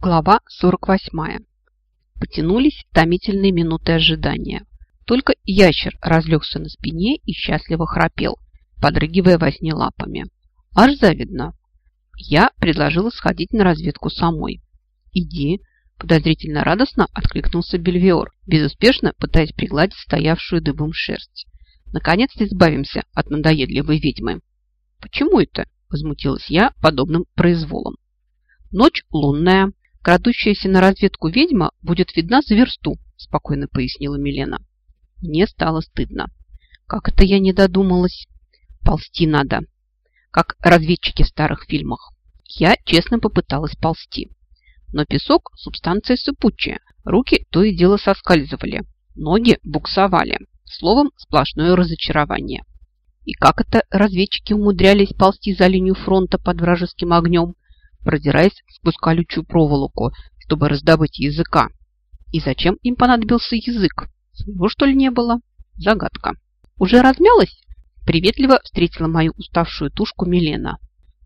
Глава 48. Потянулись томительные минуты ожидания. Только ящер разлегся на спине и счастливо храпел, подрыгивая во сне лапами. Аж завидно. Я предложила сходить на разведку самой. «Иди», – подозрительно радостно откликнулся Бельвиор, безуспешно пытаясь пригладить стоявшую дыбом шерсть. «Наконец-то избавимся от надоедливой ведьмы». «Почему это?» – возмутилась я подобным произволом. Ночь лунная, Крадущаяся на разведку ведьма будет видна за версту, спокойно пояснила Милена. Мне стало стыдно. Как это я не додумалась? Ползти надо, как разведчики в старых фильмах. Я честно попыталась ползти. Но песок – субстанция сыпучая. Руки то и дело соскальзывали. Ноги буксовали. Словом, сплошное разочарование. И как это разведчики умудрялись ползти за линию фронта под вражеским огнем – продираясь сквозь колючую проволоку, чтобы раздобыть языка. И зачем им понадобился язык? Своего, что ли, не было? Загадка. Уже размялась? Приветливо встретила мою уставшую тушку Милена.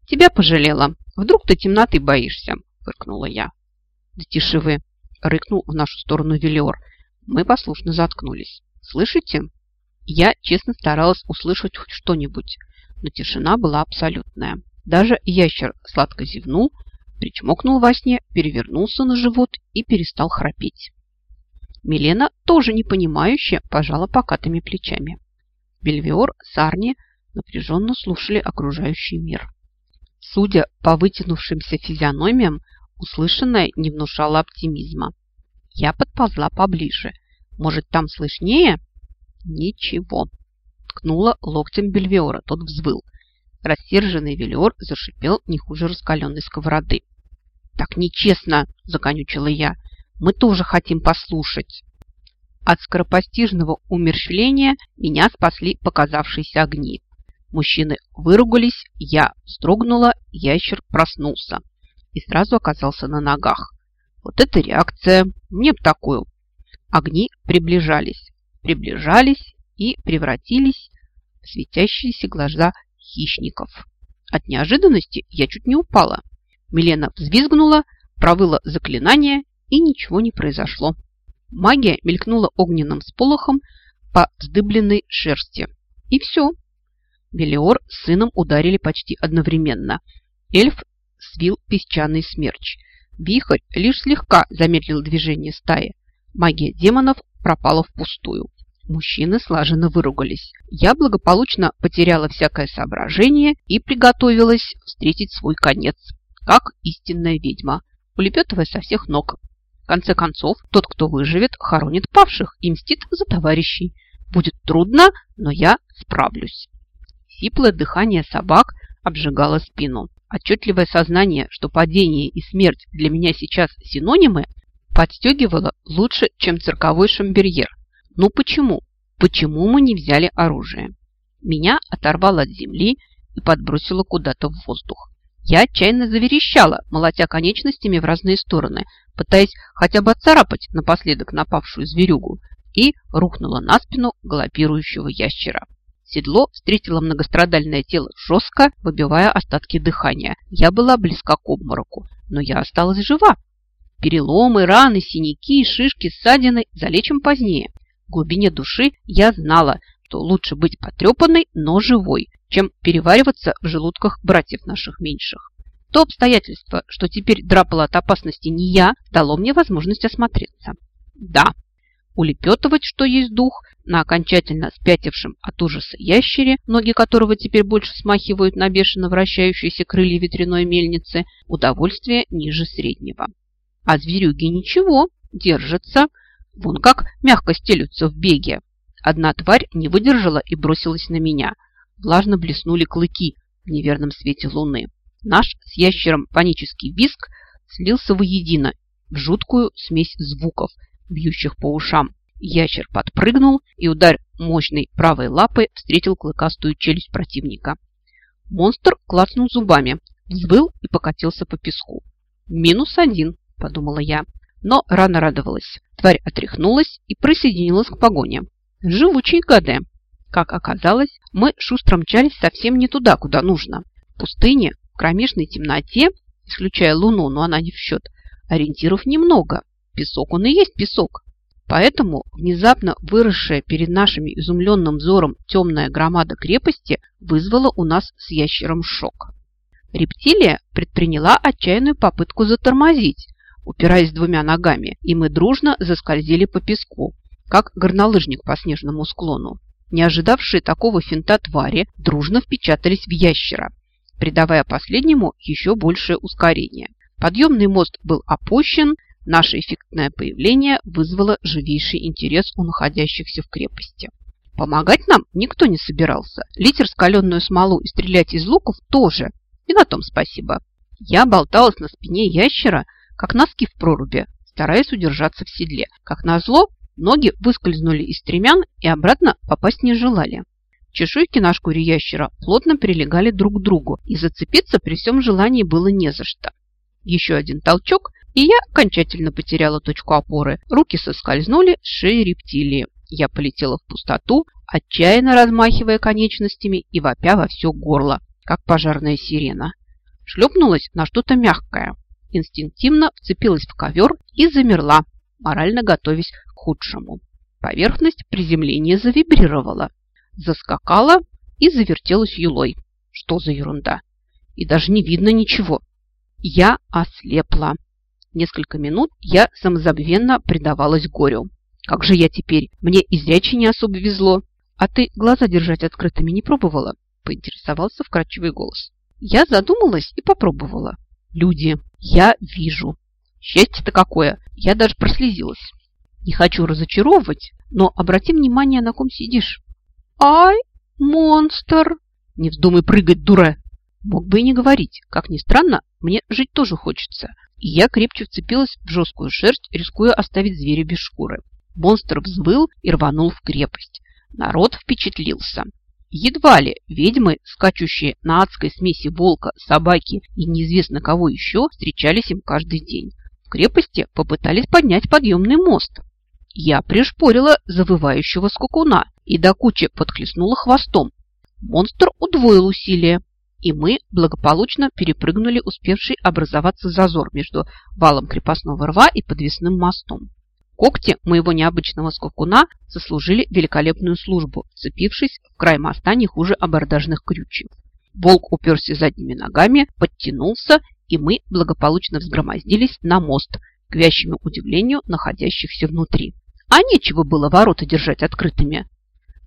Тебя пожалела. Вдруг ты темноты боишься? Фыркнула я. Да тише вы, рыкнул в нашу сторону Велиор. Мы послушно заткнулись. Слышите? Я честно старалась услышать хоть что-нибудь, но тишина была абсолютная. Даже ящер сладко зевнул, причмокнул во сне, перевернулся на живот и перестал храпеть. Милена, тоже непонимающе, пожала покатыми плечами. Бельвиор с Арни напряженно слушали окружающий мир. Судя по вытянувшимся физиономиям, услышанное не внушало оптимизма. Я подползла поближе. Может, там слышнее? Ничего. Ткнула локтем Бельвиора, тот взвыл. Рассерженный Велиор зашипел не хуже раскаленной сковороды. «Так нечестно!» – законючила я. «Мы тоже хотим послушать!» От скоропостижного умерщвления меня спасли показавшиеся огни. Мужчины выругались, я вздрогнула, ящер проснулся и сразу оказался на ногах. Вот это реакция! Мне б такую! Огни приближались, приближались и превратились в светящиеся глаза хищников. От неожиданности я чуть не упала. Милена взвизгнула, провыла заклинание, и ничего не произошло. Магия мелькнула огненным сполохом по вздыбленной шерсти. И все. Белиор с сыном ударили почти одновременно. Эльф свил песчаный смерч. Вихрь лишь слегка замедлил движение стаи. Магия демонов пропала впустую. Мужчины слаженно выругались. Я благополучно потеряла всякое соображение и приготовилась встретить свой конец, как истинная ведьма, улепетывая со всех ног. В конце концов, тот, кто выживет, хоронит павших и мстит за товарищей. Будет трудно, но я справлюсь. Сиплое дыхание собак обжигало спину. Отчетливое сознание, что падение и смерть для меня сейчас синонимы, подстегивало лучше, чем цирковой шамберьер – ну почему? Почему мы не взяли оружие? Меня оторвало от земли и подбросило куда-то в воздух. Я отчаянно заверещала, молотя конечностями в разные стороны, пытаясь хотя бы отцарапать напоследок напавшую зверюгу, и рухнула на спину галопирующего ящера. Седло встретило многострадальное тело жестко, выбивая остатки дыхания. Я была близка к обмороку, но я осталась жива. Переломы, раны, синяки, шишки, ссадины залечим позднее. Глубине души я знала, что лучше быть потрепанной, но живой, чем перевариваться в желудках братьев наших меньших. То обстоятельство, что теперь драпала от опасности не я, дало мне возможность осмотреться. Да, улепетывать, что есть дух, на окончательно спятившем от ужаса ящере, ноги которого теперь больше смахивают на бешено вращающиеся крылья ветряной мельницы, удовольствие ниже среднего. А зверюги ничего, держатся, Вон как мягко стелются в беге. Одна тварь не выдержала и бросилась на меня. Влажно блеснули клыки в неверном свете луны. Наш с ящером панический виск слился воедино в жуткую смесь звуков, бьющих по ушам. Ящер подпрыгнул и удар мощной правой лапой встретил клыкастую челюсть противника. Монстр клацнул зубами, взвыл и покатился по песку. «Минус один», – подумала я но рано радовалась. Тварь отряхнулась и присоединилась к погоне. Живучие гады! Как оказалось, мы шустро мчались совсем не туда, куда нужно. В пустыне, в кромешной темноте, исключая луну, но она не в счет, ориентиров немного. Песок он и есть песок. Поэтому внезапно выросшая перед нашими изумленным взором темная громада крепости вызвала у нас с ящером шок. Рептилия предприняла отчаянную попытку затормозить, упираясь двумя ногами, и мы дружно заскользили по песку, как горнолыжник по снежному склону. Не ожидавшие такого финта твари дружно впечатались в ящера, придавая последнему еще большее ускорение. Подъемный мост был опущен, Наше эффектное появление вызвало живейший интерес у находящихся в крепости. Помогать нам никто не собирался. Лить раскаленную смолу и стрелять из луков тоже. И на том спасибо. Я болталась на спине ящера, как носки в проруби, стараясь удержаться в седле. Как назло, ноги выскользнули из стремян и обратно попасть не желали. Чешуйки на шкуре ящера плотно прилегали друг к другу, и зацепиться при всем желании было не за что. Еще один толчок, и я окончательно потеряла точку опоры. Руки соскользнули с шеи рептилии. Я полетела в пустоту, отчаянно размахивая конечностями и вопя во все горло, как пожарная сирена. Шлепнулась на что-то мягкое. Инстинктивно вцепилась в ковер и замерла, морально готовясь к худшему. Поверхность приземления завибрировала, заскакала и завертелась юлой. Что за ерунда? И даже не видно ничего. Я ослепла. Несколько минут я самозабвенно предавалась горю. Как же я теперь? Мне и зрячий не особо везло. А ты глаза держать открытыми не пробовала? Поинтересовался вкрадчивый голос. Я задумалась и попробовала. Люди, я вижу. Счастье-то какое! Я даже прослезилась. Не хочу разочаровывать, но обрати внимание, на ком сидишь. Ай, монстр! Не вздумай прыгать, дура! Мог бы и не говорить. Как ни странно, мне жить тоже хочется и я крепче вцепилась в жесткую шерсть, рискуя оставить зверя без шкуры. Монстр взвыл и рванул в крепость. Народ впечатлился. Едва ли ведьмы, скачущие на адской смеси волка, собаки и неизвестно кого еще, встречались им каждый день. В крепости попытались поднять подъемный мост. Я пришпорила завывающего скакуна и до кучи подхлестнула хвостом. Монстр удвоил усилия, и мы благополучно перепрыгнули успевший образоваться зазор между валом крепостного рва и подвесным мостом. Когти моего необычного скакуна сослужили великолепную службу, цепившись в край моста не хуже абордажных крючев. Волк уперся задними ногами, подтянулся, и мы благополучно взгромоздились на мост, к вящему удивлению находящихся внутри. А нечего было ворота держать открытыми.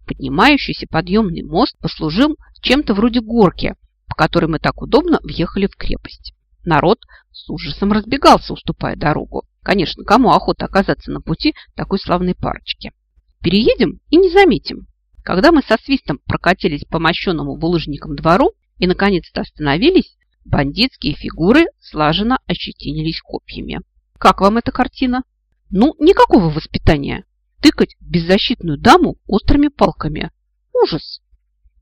Поднимающийся подъемный мост послужил чем-то вроде горки, по которой мы так удобно въехали в крепость. Народ с ужасом разбегался, уступая дорогу. Конечно, кому охота оказаться на пути такой славной парочки? Переедем и не заметим. Когда мы со свистом прокатились по мощенному булыжникам двору и наконец-то остановились, бандитские фигуры слаженно ощетинились копьями. Как вам эта картина? Ну, никакого воспитания. Тыкать беззащитную даму острыми палками. Ужас!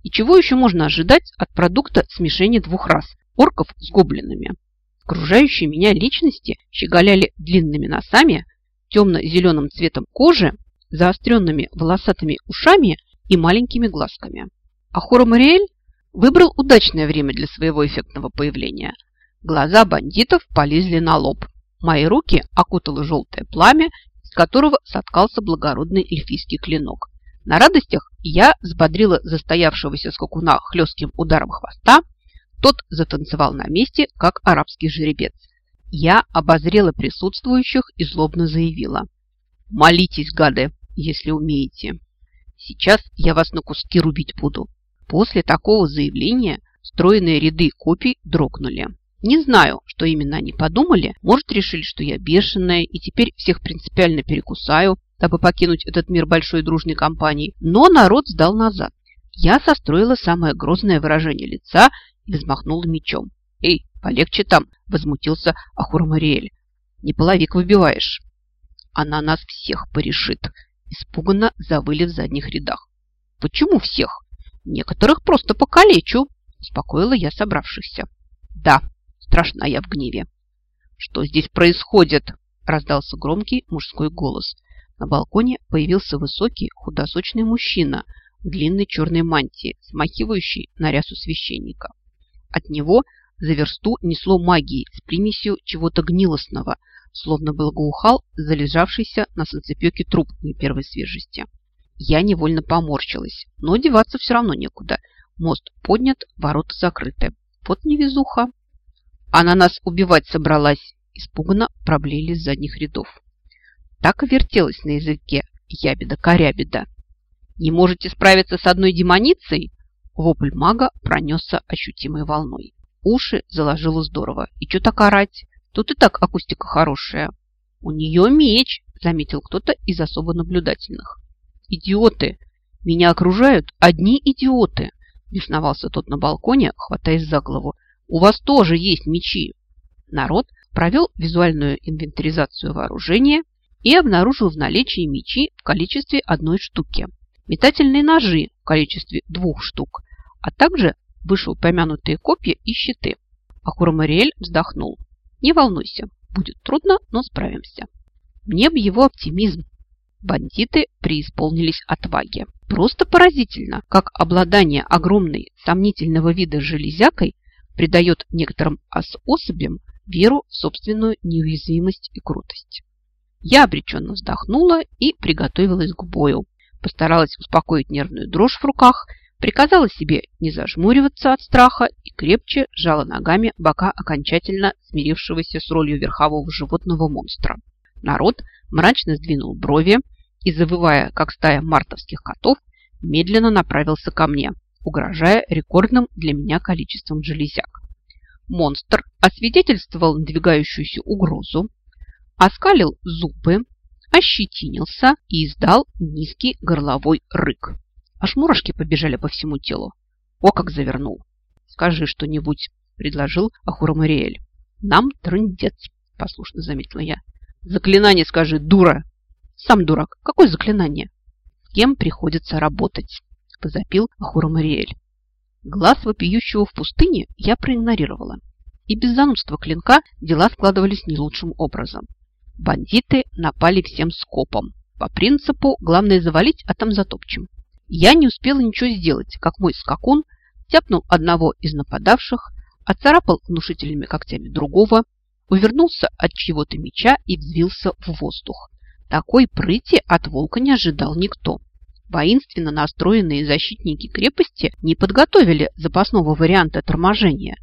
И чего еще можно ожидать от продукта смешения двух рас – орков с гоблинами? Окружающие меня личности щеголяли длинными носами, темно-зеленым цветом кожи, заостренными волосатыми ушами и маленькими глазками. А Хора Мариэль выбрал удачное время для своего эффектного появления. Глаза бандитов полезли на лоб. Мои руки окутало желтое пламя, из которого соткался благородный эльфийский клинок. На радостях я взбодрила застоявшегося скакуна хлестким ударом хвоста. Тот затанцевал на месте, как арабский жеребец. Я обозрела присутствующих и злобно заявила. «Молитесь, гады, если умеете. Сейчас я вас на куски рубить буду». После такого заявления стройные ряды копий дрогнули. Не знаю, что именно они подумали. Может, решили, что я бешеная и теперь всех принципиально перекусаю, дабы покинуть этот мир большой дружной компании, но народ сдал назад. Я состроила самое грозное выражение лица и взмахнула мечом. «Эй, полегче там!» – возмутился Ахурмариэль. «Не половик выбиваешь!» «Она нас всех порешит!» – испуганно завыли в задних рядах. «Почему всех? Некоторых просто покалечу!» – успокоила я собравшихся. «Да, страшна я в гневе!» «Что здесь происходит?» – раздался громкий мужской голос. На балконе появился высокий худосочный мужчина в длинной черной мантии, смахивающий на рясу священника. От него за версту несло магией с примесью чего-то гнилостного, словно благоухал залежавшийся на солнцепеке труп не первой свежести. Я невольно поморщилась, но деваться все равно некуда. Мост поднят, ворота закрыты. Вот невезуха. Она нас убивать собралась, испуганно проблеяли с задних рядов. Так и вертелась на языке ябеда-корябеда. Не можете справиться с одной демоницей? Вопль мага пронесся ощутимой волной. Уши заложило здорово. И что так орать? Тут и так акустика хорошая. У нее меч, заметил кто-то из особо наблюдательных. Идиоты! Меня окружают одни идиоты, бесновался тот на балконе, хватаясь за голову. У вас тоже есть мечи. Народ провел визуальную инвентаризацию вооружения и обнаружил в наличии мечи в количестве одной штуки, метательные ножи в количестве двух штук, а также вышеупомянутые копья и щиты. Ахурамариэль вздохнул. Не волнуйся, будет трудно, но справимся. Мне бы его оптимизм. Бандиты преисполнились отваги. Просто поразительно, как обладание огромной сомнительного вида железякой придает некоторым особям веру в собственную неуязвимость и крутость. Я обреченно вздохнула и приготовилась к бою. Постаралась успокоить нервную дрожь в руках – Приказала себе не зажмуриваться от страха и крепче сжала ногами бока окончательно смирившегося с ролью верхового животного монстра. Народ мрачно сдвинул брови и, завывая, как стая мартовских котов, медленно направился ко мне, угрожая рекордным для меня количеством железяк. Монстр освидетельствовал надвигающуюся угрозу, оскалил зубы, ощетинился и издал низкий горловой рык. Аж мурашки побежали по всему телу. О, как завернул. Скажи что-нибудь, предложил Ахура Мариэль. Нам трындец, послушно заметила я. Заклинание скажи, дура. Сам дурак. Какое заклинание? С кем приходится работать? Позапил Ахура Мариэль. Глаз вопиющего в пустыне я проигнорировала. И без занудства клинка дела складывались не лучшим образом. Бандиты напали всем скопом. По принципу «главное завалить, а там затопчем». Я не успела ничего сделать, как мой скакун тяпнул одного из нападавших, отцарапал внушительными когтями другого, увернулся от чьего-то меча и взвился в воздух. Такой прыти от волка не ожидал никто. Воинственно настроенные защитники крепости не подготовили запасного варианта торможения,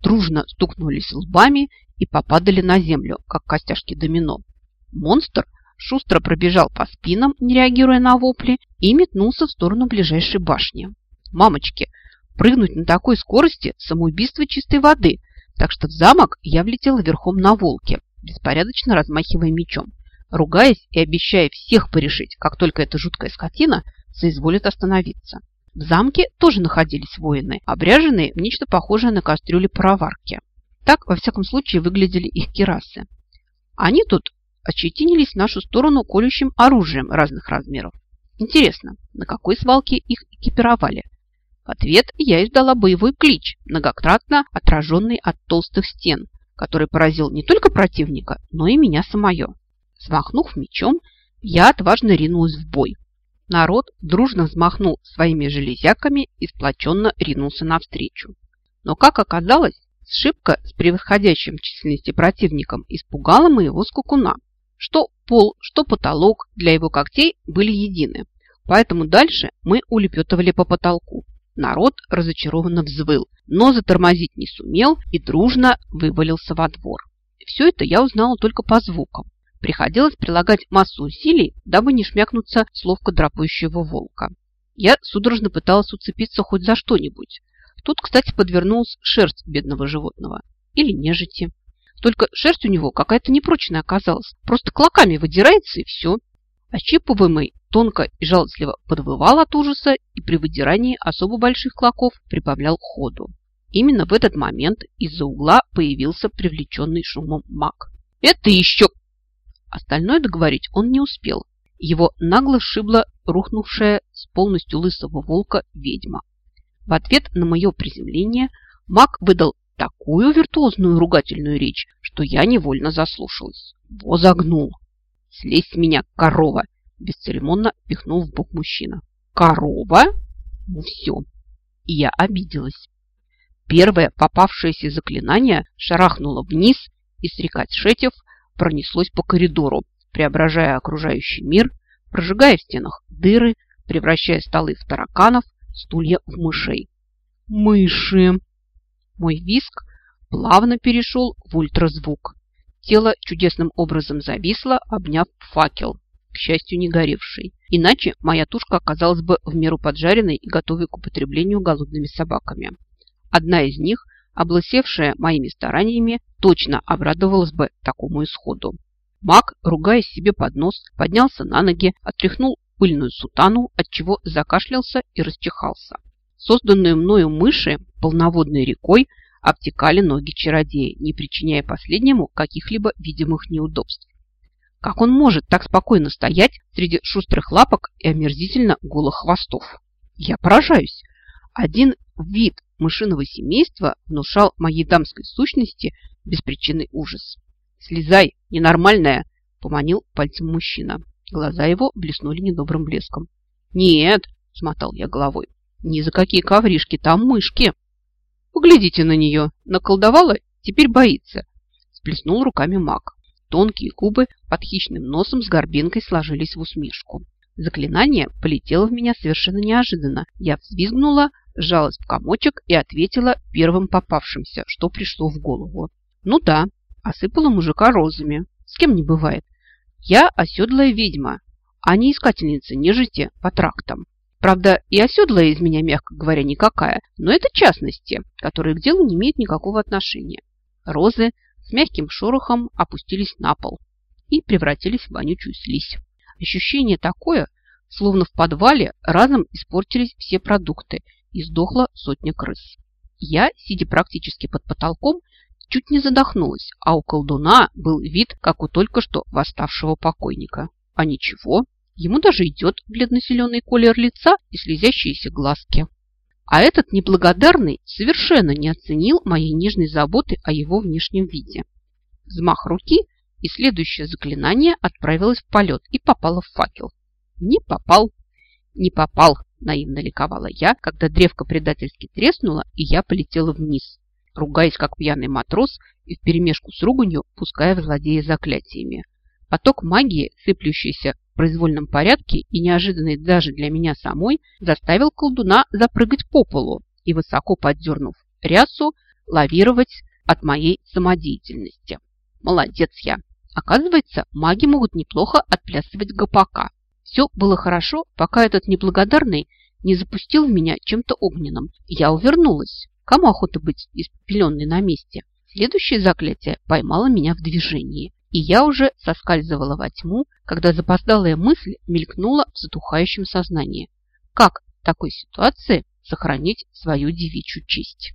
дружно стукнулись лбами и попадали на землю, как костяшки домино. Монстр шустро пробежал по спинам, не реагируя на вопли, и метнулся в сторону ближайшей башни. Мамочки, прыгнуть на такой скорости – самоубийство чистой воды, так что в замок я влетела верхом на волке, беспорядочно размахивая мечом, ругаясь и обещая всех порешить, как только эта жуткая скотина соизволит остановиться. В замке тоже находились воины, обряженные в нечто похожее на кастрюли пароварки. Так, во всяком случае, выглядели их кирасы. Они тут ощетинились в нашу сторону колющим оружием разных размеров. Интересно, на какой свалке их экипировали? В ответ я издала боевой клич, многократно отраженный от толстых стен, который поразил не только противника, но и меня самое. Смахнув мечом, я отважно ринулась в бой. Народ дружно взмахнул своими железяками и сплоченно ринулся навстречу. Но, как оказалось, сшибка с превосходящим в численности противником испугала моего скукуна. Что пол, что потолок для его когтей были едины. Поэтому дальше мы улепетывали по потолку. Народ разочарованно взвыл, но затормозить не сумел и дружно вывалился во двор. Все это я узнала только по звукам. Приходилось прилагать массу усилий, дабы не шмякнуться с ловко драпающего волка. Я судорожно пыталась уцепиться хоть за что-нибудь. Тут, кстати, подвернулась шерсть бедного животного. Или нежити. Только шерсть у него какая-то непрочная оказалась. Просто клоками выдирается и все. Ощипываемый тонко и жалостливо подвывал от ужаса и при выдирании особо больших клоков прибавлял ходу. Именно в этот момент из-за угла появился привлеченный шумом маг. «Это еще...» Остальное договорить он не успел. Его нагло сшибла рухнувшая с полностью лысого волка ведьма. В ответ на мое приземление маг выдал такую виртуозную ругательную речь, что я невольно заслушалась. Во загнул. Слезь с меня, корова! Бесцеремонно пихнул в бок мужчина. Корова? Ну все. И я обиделась. Первое попавшееся заклинание шарахнуло вниз, и срикать Шетев пронеслось по коридору, преображая окружающий мир, прожигая в стенах дыры, превращая столы в тараканов, стулья в мышей. Мыши! Мой виск плавно перешел в ультразвук. Тело чудесным образом зависло, обняв факел, к счастью, не горевший. Иначе моя тушка оказалась бы в меру поджаренной и готовой к употреблению голодными собаками. Одна из них, облысевшая моими стараниями, точно обрадовалась бы такому исходу. Маг, ругаясь себе под нос, поднялся на ноги, отряхнул пыльную сутану, отчего закашлялся и расчихался. Созданные мною мыши полноводной рекой обтекали ноги чародея, не причиняя последнему каких-либо видимых неудобств. Как он может так спокойно стоять среди шустрых лапок и омерзительно голых хвостов? Я поражаюсь. Один вид мышиного семейства внушал моей дамской сущности беспричинный ужас. «Слезай, ненормальная!» – поманил пальцем мужчина. Глаза его блеснули недобрым блеском. «Нет!» – смотал я головой. «Ни за какие ковришки, там мышки!» Поглядите на нее. Наколдовала, теперь боится. Сплеснул руками маг. Тонкие губы под хищным носом с горбинкой сложились в усмешку. Заклинание полетело в меня совершенно неожиданно. Я взвизгнула, сжалась в комочек и ответила первым попавшимся, что пришло в голову. Ну да, осыпала мужика розами. С кем не бывает. Я оседлая ведьма, а не искательница нежити по трактам. Правда, и оседлая из меня, мягко говоря, никакая, но это частности, которые к делу не имеют никакого отношения. Розы с мягким шорохом опустились на пол и превратились в вонючую слизь. Ощущение такое, словно в подвале разом испортились все продукты и сдохла сотня крыс. Я, сидя практически под потолком, чуть не задохнулась, а у колдуна был вид, как у только что восставшего покойника. А ничего, Ему даже идет бледно-зеленый колер лица и слезящиеся глазки. А этот неблагодарный совершенно не оценил моей нежной заботы о его внешнем виде. Взмах руки, и следующее заклинание отправилось в полет и попало в факел. Не попал, не попал, наивно ликовала я, когда древко предательски треснуло, и я полетела вниз, ругаясь как пьяный матрос и вперемешку с руганью пуская в злодея заклятиями. Поток магии, сыплющийся в произвольном порядке и неожиданный даже для меня самой, заставил колдуна запрыгать по полу и, высоко поддернув рясу, лавировать от моей самодеятельности. Молодец я. Оказывается, маги могут неплохо отплясывать гопака. Все было хорошо, пока этот неблагодарный не запустил в меня чем-то огненным. Я увернулась. Кому охота быть испепеленной на месте? Следующее заклятие поймало меня в движении и я уже соскальзывала во тьму, когда запоздалая мысль мелькнула в затухающем сознании. Как в такой ситуации сохранить свою девичью честь?